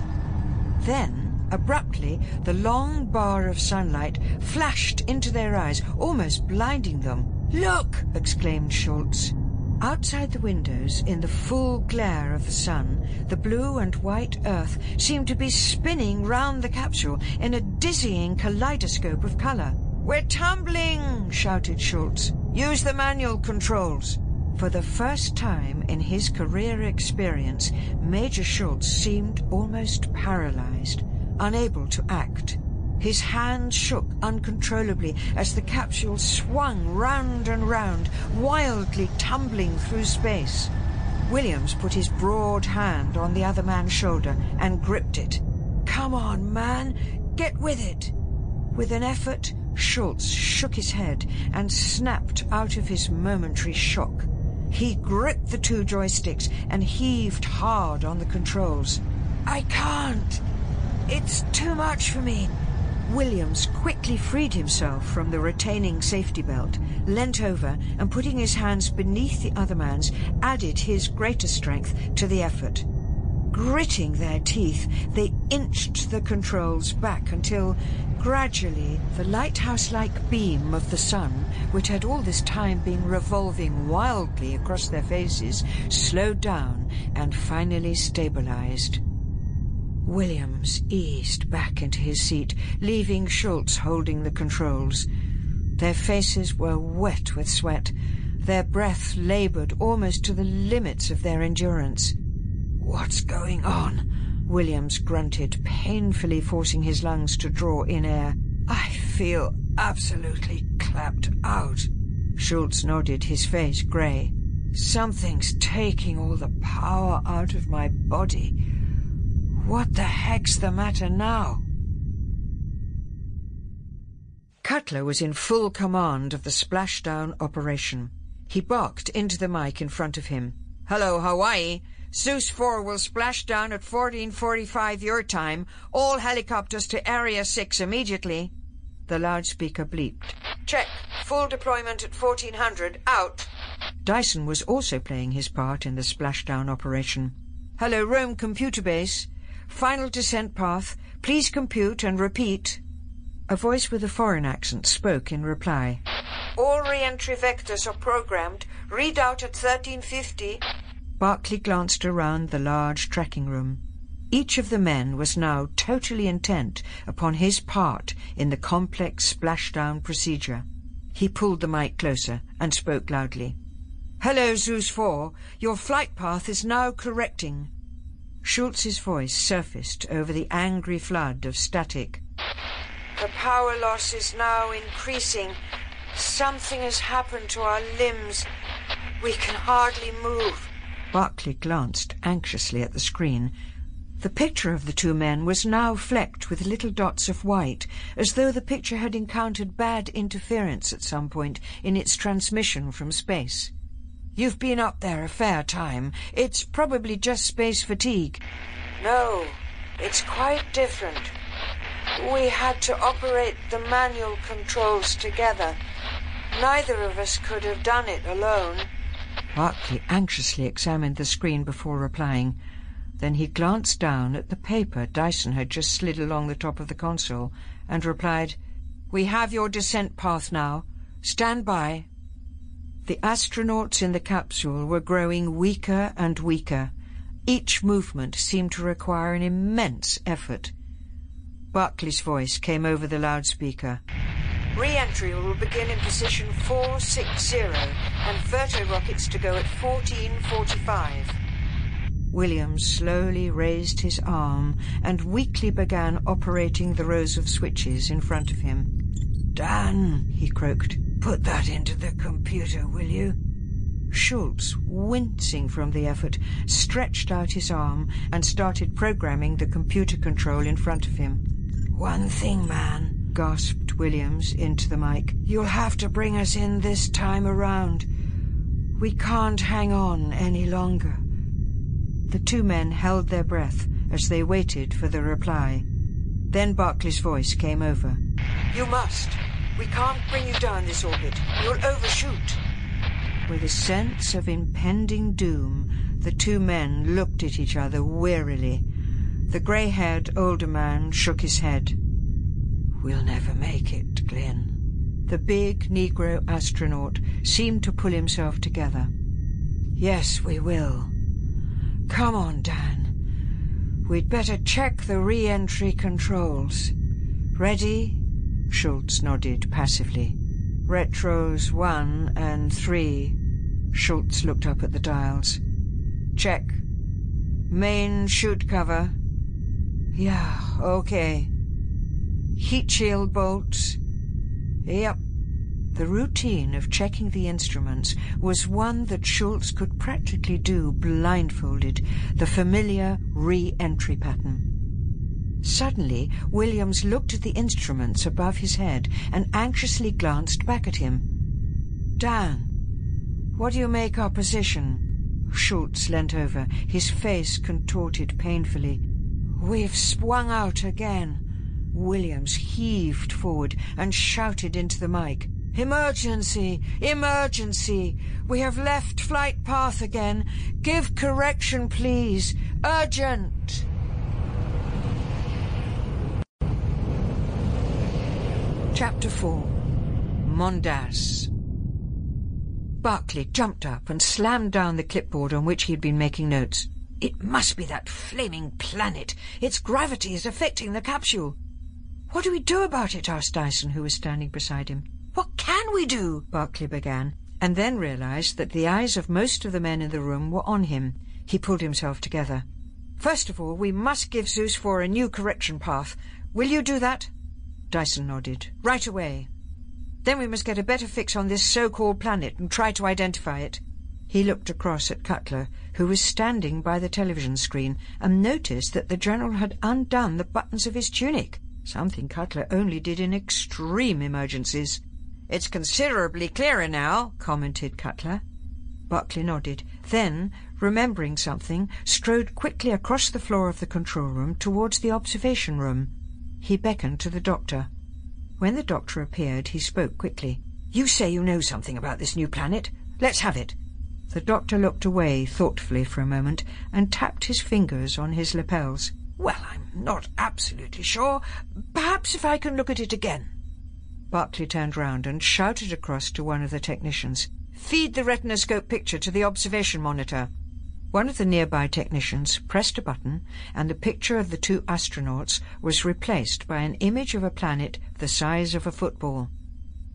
Then, Abruptly, the long bar of sunlight flashed into their eyes, almost blinding them. Look! exclaimed Schultz. Outside the windows, in the full glare of the sun, the blue and white earth seemed to be spinning round the capsule in a dizzying kaleidoscope of colour. We're tumbling! shouted Schultz. Use the manual controls. For the first time in his career experience, Major Schultz seemed almost paralyzed unable to act. His hands shook uncontrollably as the capsule swung round and round, wildly tumbling through space. Williams put his broad hand on the other man's shoulder and gripped it. Come on, man, get with it. With an effort, Schultz shook his head and snapped out of his momentary shock. He gripped the two joysticks and heaved hard on the controls. I can't, it's too much for me. Williams quickly freed himself from the retaining safety belt, leant over, and putting his hands beneath the other man's, added his greater strength to the effort. Gritting their teeth, they inched the controls back until, gradually, the lighthouse-like beam of the sun, which had all this time been revolving wildly across their faces, slowed down and finally stabilized. Williams eased back into his seat, leaving Schultz holding the controls. Their faces were wet with sweat, their breath laboured almost to the limits of their endurance. What's going on? Williams grunted, painfully forcing his lungs to draw in air. I feel absolutely clapped out. Schultz nodded, his face grey. Something's taking all the power out of my body. What the heck's the matter now? Cutler was in full command of the splashdown operation. He barked into the mic in front of him. Hello, Hawaii. Zeus 4 will splash down at 14.45 your time. All helicopters to Area 6 immediately. The loudspeaker bleeped. Check. Full deployment at 1400. Out. Dyson was also playing his part in the splashdown operation. Hello, Rome Computer Base. Final descent path. Please compute and repeat. A voice with a foreign accent spoke in reply. All re-entry vectors are programmed. Readout at 1350. Barclay glanced around the large tracking room. Each of the men was now totally intent upon his part in the complex splashdown procedure. He pulled the mic closer and spoke loudly. Hello, Zeus 4. Your flight path is now correcting. Schultz's voice surfaced over the angry flood of static. The power loss is now increasing. Something has happened to our limbs. We can hardly move. Barclay glanced anxiously at the screen. The picture of the two men was now flecked with little dots of white, as though the picture had encountered bad interference at some point in its transmission from space. You've been up there a fair time. It's probably just space fatigue. No, it's quite different. We had to operate the manual controls together. Neither of us could have done it alone. Barclay anxiously examined the screen before replying. Then he glanced down at the paper Dyson had just slid along the top of the console and replied, We have your descent path now. Stand by. The astronauts in the capsule were growing weaker and weaker. Each movement seemed to require an immense effort. Barclay's voice came over the loudspeaker. Re-entry will begin in position 460 and Verto rockets to go at 1445. Williams slowly raised his arm and weakly began operating the rows of switches in front of him. Dan, he croaked, put that into the computer, will you? Schultz, wincing from the effort, stretched out his arm and started programming the computer control in front of him. One thing, man, gasped Williams into the mic. You'll have to bring us in this time around. We can't hang on any longer. The two men held their breath as they waited for the reply. Then Barclay's voice came over. You must. We can't bring you down this orbit. You'll overshoot. With a sense of impending doom, the two men looked at each other wearily. The grey-haired older man shook his head. We'll never make it, Glynn. The big Negro astronaut seemed to pull himself together. Yes, we will. Come on, Dan. We'd better check the re-entry controls. Ready? Schultz nodded passively. Retros one and three. Schultz looked up at the dials. Check. Main chute cover. Yeah, okay. Heat shield bolts. Yep. The routine of checking the instruments was one that Schultz could practically do blindfolded, the familiar re-entry pattern. Suddenly, Williams looked at the instruments above his head and anxiously glanced back at him. Dan, what do you make our position? Schultz leant over, his face contorted painfully. We've swung out again. Williams heaved forward and shouted into the mic. Emergency! Emergency! We have left flight path again. Give correction, please. Urgent! Chapter 4 Mondas Barclay jumped up and slammed down the clipboard on which he had been making notes. It must be that flaming planet. Its gravity is affecting the capsule. What do we do about it? asked Dyson, who was standing beside him. What can we do? Barclay began, and then realized that the eyes of most of the men in the room were on him. He pulled himself together. First of all, we must give Zeus 4 a new correction path. Will you do that? Dyson nodded. Right away. Then we must get a better fix on this so-called planet and try to identify it. He looked across at Cutler, who was standing by the television screen, and noticed that the General had undone the buttons of his tunic, something Cutler only did in extreme emergencies. It's considerably clearer now, commented Cutler. Barclay nodded, then, remembering something, strode quickly across the floor of the control room towards the observation room. He beckoned to the doctor. When the doctor appeared, he spoke quickly. You say you know something about this new planet. Let's have it. The doctor looked away thoughtfully for a moment and tapped his fingers on his lapels. Well, I'm not absolutely sure. Perhaps if I can look at it again. Barclay turned round and shouted across to one of the technicians. Feed the retinoscope picture to the observation monitor. One of the nearby technicians pressed a button, and the picture of the two astronauts was replaced by an image of a planet the size of a football.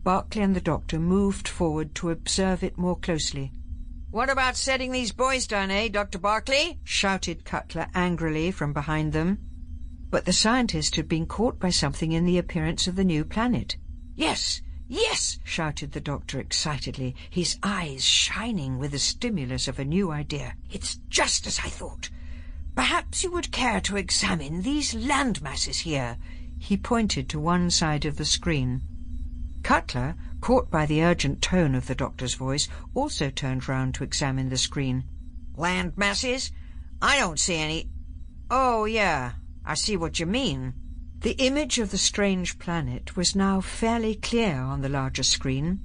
Barclay and the doctor moved forward to observe it more closely. What about setting these boys down, eh, Dr. Barclay? shouted Cutler angrily from behind them. But the scientist had been caught by something in the appearance of the new planet. Yes, yes, shouted the doctor excitedly, his eyes shining with the stimulus of a new idea. It's just as I thought. Perhaps you would care to examine these land masses here. He pointed to one side of the screen. Cutler caught by the urgent tone of the doctor's voice, also turned round to examine the screen. Land masses? I don't see any... Oh, yeah, I see what you mean. The image of the strange planet was now fairly clear on the larger screen.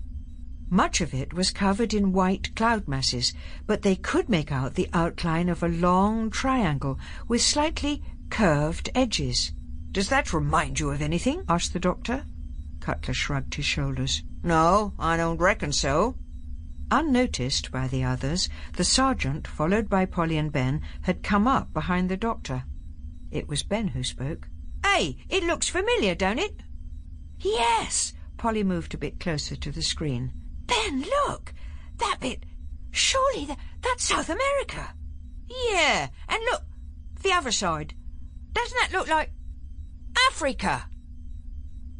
Much of it was covered in white cloud masses, but they could make out the outline of a long triangle with slightly curved edges. Does that remind you of anything? asked the doctor. Cutler shrugged his shoulders. No, I don't reckon so. Unnoticed by the others, the sergeant, followed by Polly and Ben, had come up behind the doctor. It was Ben who spoke. It looks familiar, don't it? Yes. Polly moved a bit closer to the screen. Ben, look! That bit... Surely that, that's South America. Yeah, and look, the other side. Doesn't that look like... Africa?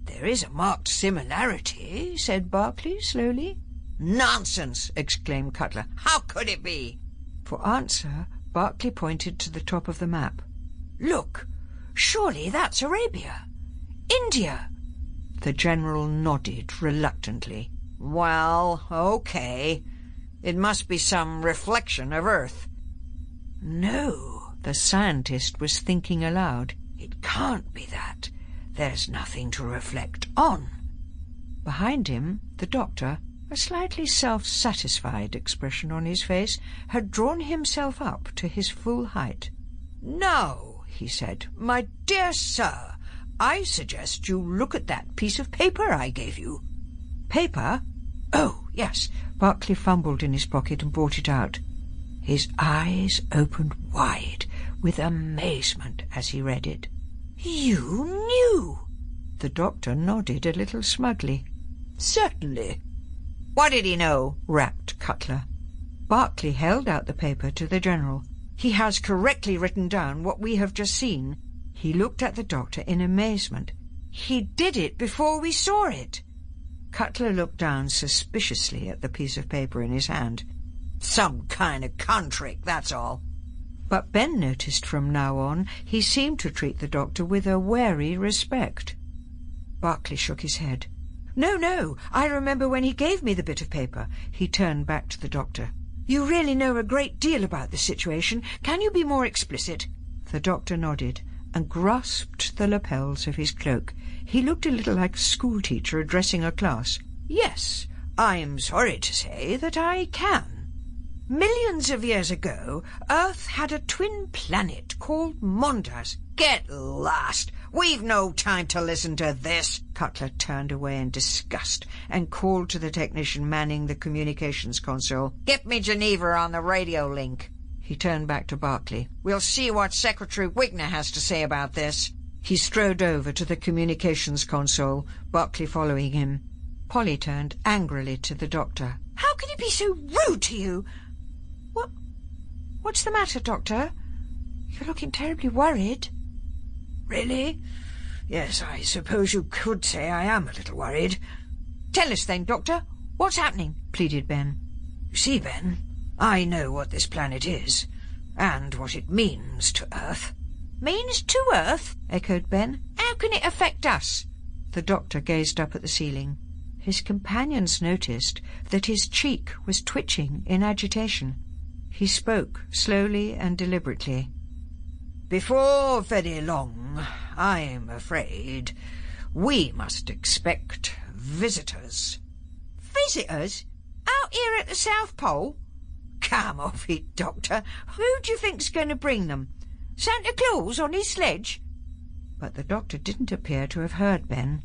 There is a marked similarity, said Barclay slowly. Nonsense! exclaimed Cutler. How could it be? For answer, Barclay pointed to the top of the map. Look! Surely that's Arabia. India. The General nodded reluctantly. Well, okay. It must be some reflection of Earth. No, the scientist was thinking aloud. It can't be that. There's nothing to reflect on. Behind him, the doctor, a slightly self-satisfied expression on his face, had drawn himself up to his full height. No, he said, my dear sir, I suggest you look at that piece of paper I gave you. Paper? Oh, yes. Barclay fumbled in his pocket and brought it out. His eyes opened wide with amazement as he read it. You knew? The doctor nodded a little smugly. Certainly. What did he know? rapped Cutler. Barclay held out the paper to the General. He has correctly written down what we have just seen. He looked at the doctor in amazement. He did it before we saw it. Cutler looked down suspiciously at the piece of paper in his hand. Some kind of con trick, that's all. But Ben noticed from now on he seemed to treat the doctor with a wary respect. Barclay shook his head. No, no, I remember when he gave me the bit of paper. He turned back to the doctor. You really know a great deal about the situation. Can you be more explicit? The doctor nodded and grasped the lapels of his cloak. He looked a little like a schoolteacher addressing a class. Yes, I'm sorry to say that I can. Millions of years ago, Earth had a twin planet called Mondas. Get lost! We've no time to listen to this. Cutler turned away in disgust and called to the technician manning the communications console. Get me Geneva on the radio link. He turned back to Barclay. We'll see what Secretary Wigner has to say about this. He strode over to the communications console, Barclay following him. Polly turned angrily to the doctor. How can he be so rude to you? What? What's the matter, Doctor? You're looking terribly worried. Really? Yes, I suppose you could say I am a little worried. Tell us then, Doctor. What's happening? pleaded Ben. You see, Ben, I know what this planet is, and what it means to Earth. Means to Earth? echoed Ben. How can it affect us? The doctor gazed up at the ceiling. His companions noticed that his cheek was twitching in agitation. He spoke slowly and deliberately. Before very long, I am afraid, we must expect visitors. Visitors? Out here at the South Pole? Come off it, Doctor. Who do you think's going to bring them? Santa Claus on his sledge? But the doctor didn't appear to have heard Ben.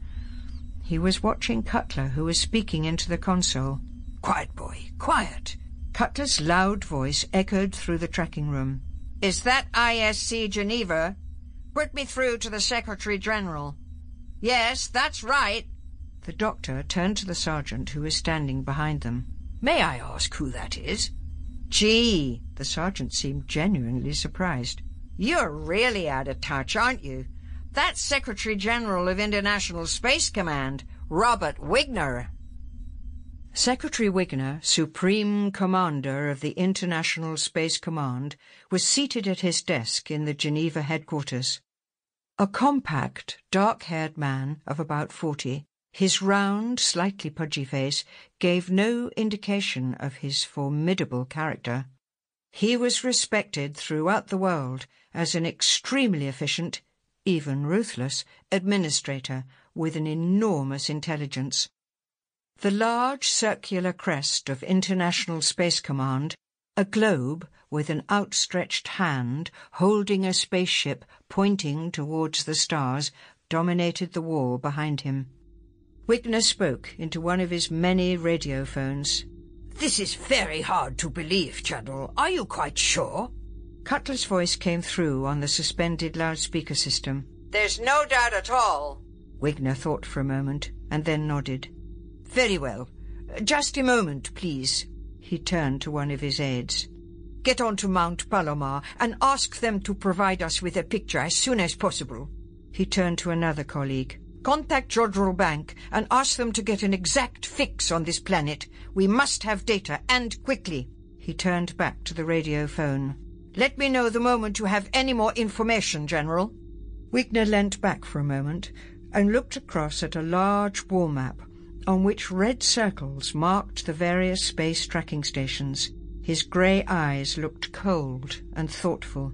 He was watching Cutler, who was speaking into the console. Quiet, boy, quiet. Cutler's loud voice echoed through the tracking room. Is that ISC Geneva? Put me through to the Secretary General. Yes, that's right. The doctor turned to the sergeant who was standing behind them. May I ask who that is? Gee, the sergeant seemed genuinely surprised. You're really out of touch, aren't you? That's Secretary General of International Space Command, Robert Wigner. Secretary Wigner, Supreme Commander of the International Space Command, was seated at his desk in the Geneva headquarters. A compact, dark-haired man of about forty, his round, slightly pudgy face gave no indication of his formidable character. He was respected throughout the world as an extremely efficient, even ruthless, administrator with an enormous intelligence. The large circular crest of International Space Command, a globe with an outstretched hand holding a spaceship pointing towards the stars, dominated the wall behind him. Wigner spoke into one of his many radiophones. This is very hard to believe, General. Are you quite sure? Cutler's voice came through on the suspended loudspeaker system. There's no doubt at all. Wigner thought for a moment and then nodded. Very well. Just a moment, please. He turned to one of his aides. Get on to Mount Palomar and ask them to provide us with a picture as soon as possible. He turned to another colleague. Contact Jodrell Bank and ask them to get an exact fix on this planet. We must have data, and quickly. He turned back to the radio phone. Let me know the moment you have any more information, General. Wigner leant back for a moment and looked across at a large wall map on which red circles marked the various space tracking stations. His grey eyes looked cold and thoughtful.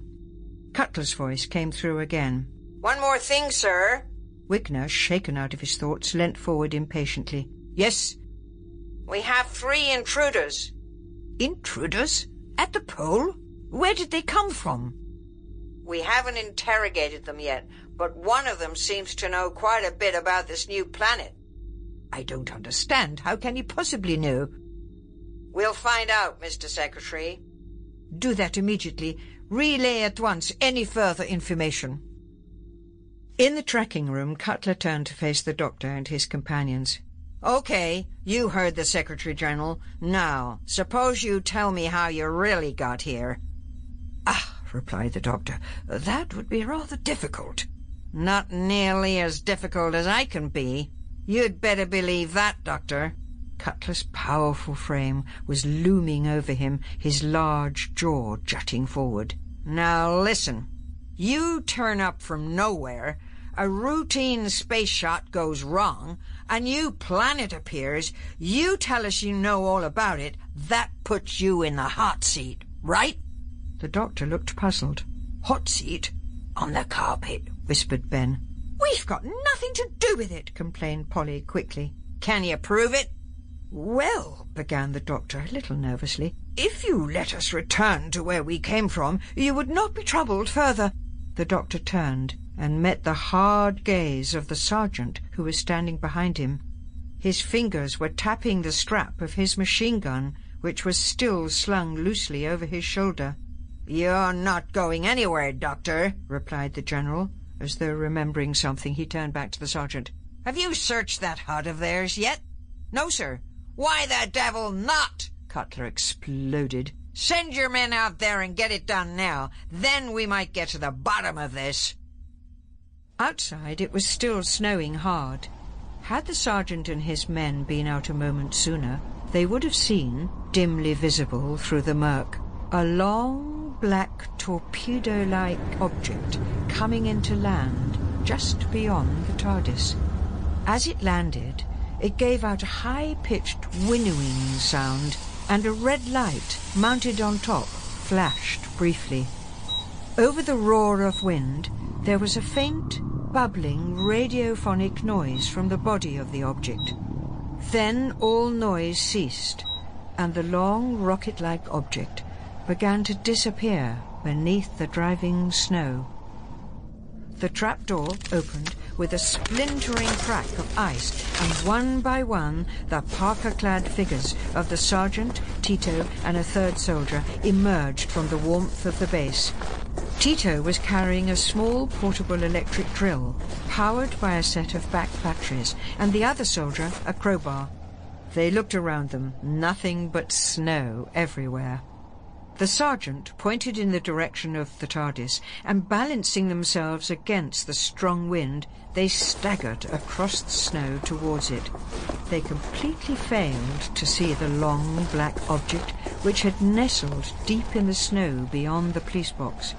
Cutler's voice came through again. One more thing, sir. Wigner, shaken out of his thoughts, leant forward impatiently. Yes? We have three intruders. Intruders? At the pole? Where did they come from? We haven't interrogated them yet, but one of them seems to know quite a bit about this new planet. I don't understand. How can he possibly know? We'll find out, Mr. Secretary. Do that immediately. Relay at once any further information. In the tracking room, Cutler turned to face the doctor and his companions. Okay, you heard the Secretary General. Now, suppose you tell me how you really got here. Ah, replied the doctor, that would be rather difficult. Not nearly as difficult as I can be. You'd better believe that, Doctor. Cutler's powerful frame was looming over him, his large jaw jutting forward. Now listen. You turn up from nowhere, a routine space shot goes wrong, a new planet appears, you tell us you know all about it, that puts you in the hot seat, right? The doctor looked puzzled. Hot seat? On the carpet, whispered Ben. We've got nothing to do with it, complained Polly quickly. Can you prove it? Well, began the doctor a little nervously, if you let us return to where we came from, you would not be troubled further. The doctor turned and met the hard gaze of the sergeant who was standing behind him. His fingers were tapping the strap of his machine gun, which was still slung loosely over his shoulder. You're not going anywhere, Doctor, replied the general. As though remembering something, he turned back to the sergeant. Have you searched that hut of theirs yet? No, sir. Why the devil not? Cutler exploded. Send your men out there and get it done now. Then we might get to the bottom of this. Outside it was still snowing hard. Had the sergeant and his men been out a moment sooner, they would have seen, dimly visible through the murk, a long black torpedo-like object coming into land just beyond the TARDIS. As it landed, it gave out a high-pitched winnowing sound and a red light mounted on top flashed briefly. Over the roar of wind, there was a faint, bubbling radiophonic noise from the body of the object. Then all noise ceased, and the long rocket-like object began to disappear beneath the driving snow. The trapdoor opened with a splintering crack of ice, and one by one the parka-clad figures of the sergeant, Tito, and a third soldier emerged from the warmth of the base. Tito was carrying a small portable electric drill, powered by a set of back batteries, and the other soldier a crowbar. They looked around them, nothing but snow everywhere. The sergeant pointed in the direction of the TARDIS, and balancing themselves against the strong wind, they staggered across the snow towards it. They completely failed to see the long black object which had nestled deep in the snow beyond the police box.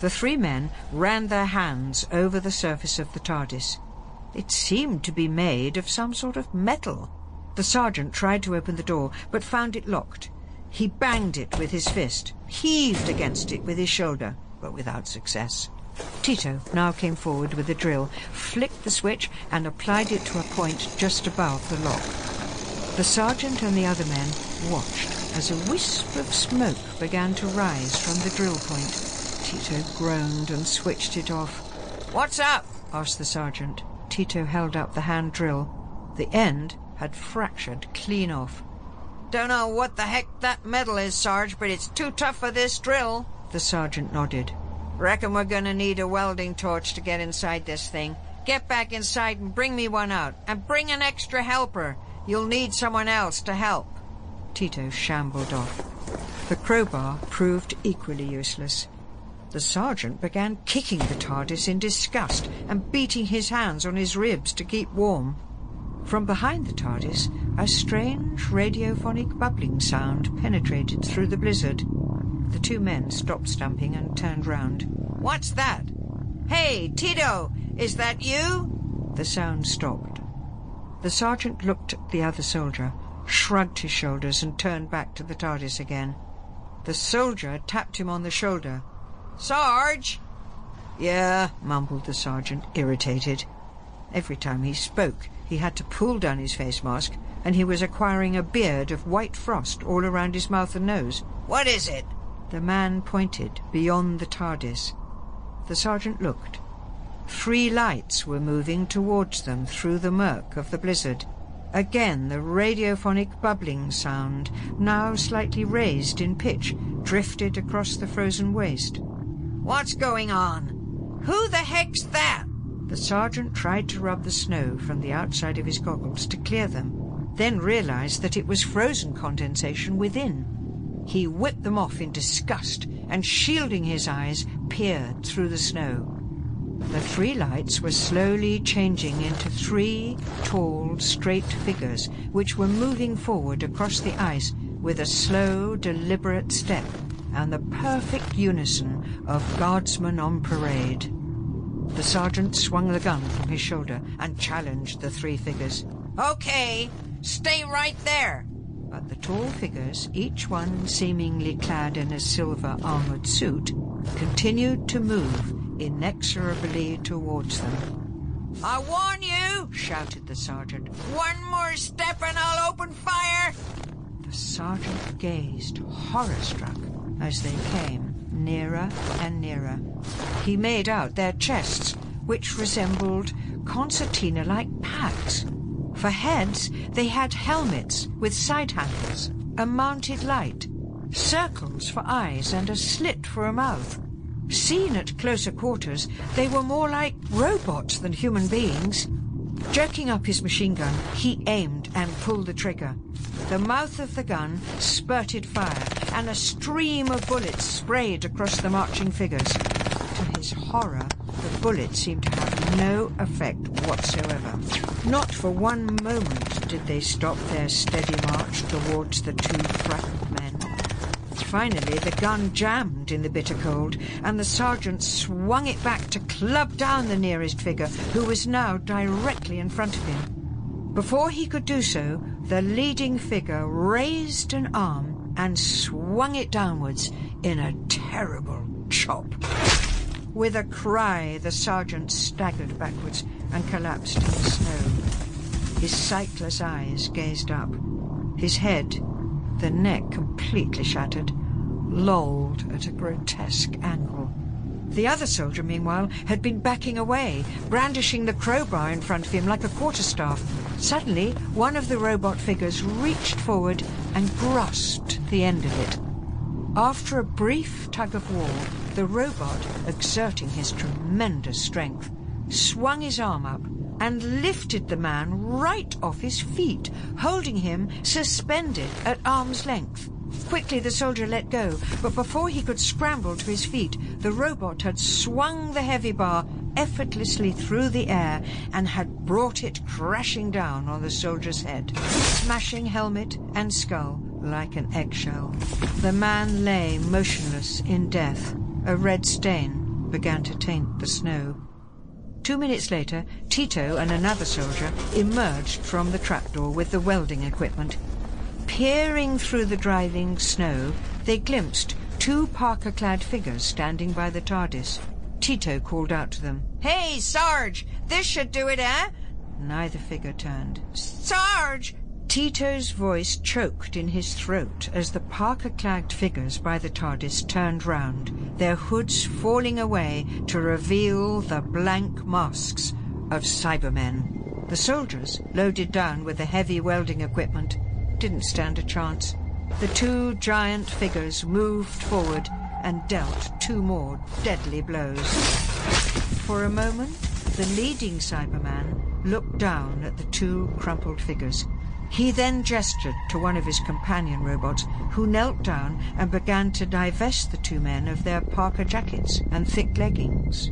The three men ran their hands over the surface of the TARDIS. It seemed to be made of some sort of metal. The sergeant tried to open the door, but found it locked. He banged it with his fist, heaved against it with his shoulder, but without success. Tito now came forward with a drill, flicked the switch, and applied it to a point just above the lock. The sergeant and the other men watched as a wisp of smoke began to rise from the drill point. Tito groaned and switched it off. What's up? asked the sergeant. Tito held up the hand drill. The end had fractured clean off. Don't know what the heck that metal is, Sarge, but it's too tough for this drill. The sergeant nodded. Reckon we're gonna need a welding torch to get inside this thing. Get back inside and bring me one out. And bring an extra helper. You'll need someone else to help. Tito shambled off. The crowbar proved equally useless. The sergeant began kicking the TARDIS in disgust and beating his hands on his ribs to keep warm. From behind the TARDIS, a strange radiophonic bubbling sound penetrated through the blizzard. The two men stopped stamping and turned round. What's that? Hey, Tito, is that you? The sound stopped. The sergeant looked at the other soldier, shrugged his shoulders, and turned back to the TARDIS again. The soldier tapped him on the shoulder. Sarge! Yeah, mumbled the sergeant, irritated. Every time he spoke, he had to pull down his face mask, and he was acquiring a beard of white frost all around his mouth and nose. What is it? The man pointed beyond the TARDIS. The sergeant looked. Three lights were moving towards them through the murk of the blizzard. Again the radiophonic bubbling sound, now slightly raised in pitch, drifted across the frozen waste. What's going on? Who the heck's that? The sergeant tried to rub the snow from the outside of his goggles to clear them, then realized that it was frozen condensation within. He whipped them off in disgust and, shielding his eyes, peered through the snow. The three lights were slowly changing into three tall, straight figures which were moving forward across the ice with a slow, deliberate step and the perfect unison of guardsmen on parade. The sergeant swung the gun from his shoulder and challenged the three figures. Okay, stay right there. But the tall figures, each one seemingly clad in a silver armored suit, continued to move inexorably towards them. I warn you, shouted the sergeant. One more step and I'll open fire. The sergeant gazed, horror-struck, as they came nearer and nearer. He made out their chests, which resembled concertina-like packs. For heads, they had helmets with side handles, a mounted light, circles for eyes, and a slit for a mouth. Seen at closer quarters, they were more like robots than human beings. Jerking up his machine gun, he aimed and pulled the trigger. The mouth of the gun spurted fire, and a stream of bullets sprayed across the marching figures. To his horror, the bullets seemed to have no effect whatsoever. Not for one moment did they stop their steady march towards the two frightened men. Finally, the gun jammed in the bitter cold, and the sergeant swung it back to club down the nearest figure, who was now directly in front of him. Before he could do so, the leading figure raised an arm and swung it downwards in a terrible chop. With a cry, the sergeant staggered backwards and collapsed in the snow. His sightless eyes gazed up. His head, the neck completely shattered, lolled at a grotesque angle. The other soldier, meanwhile, had been backing away, brandishing the crowbar in front of him like a quarterstaff. Suddenly, one of the robot figures reached forward and grasped the end of it. After a brief tug of war, the robot, exerting his tremendous strength, swung his arm up and lifted the man right off his feet, holding him suspended at arm's length. Quickly the soldier let go, but before he could scramble to his feet, the robot had swung the heavy bar effortlessly through the air and had brought it crashing down on the soldier's head, smashing helmet and skull like an eggshell. The man lay motionless in death. A red stain began to taint the snow. Two minutes later, Tito and another soldier emerged from the trapdoor with the welding equipment. Peering through the driving snow, they glimpsed two parka-clad figures standing by the TARDIS. Tito called out to them. Hey, Sarge! This should do it, eh? Neither figure turned. Sarge! Tito's voice choked in his throat as the parka-clad figures by the TARDIS turned round, their hoods falling away to reveal the blank masks of Cybermen. The soldiers, loaded down with the heavy welding equipment, didn't stand a chance. The two giant figures moved forward and dealt two more deadly blows. For a moment, the leading Cyberman looked down at the two crumpled figures. He then gestured to one of his companion robots, who knelt down and began to divest the two men of their parka jackets and thick leggings.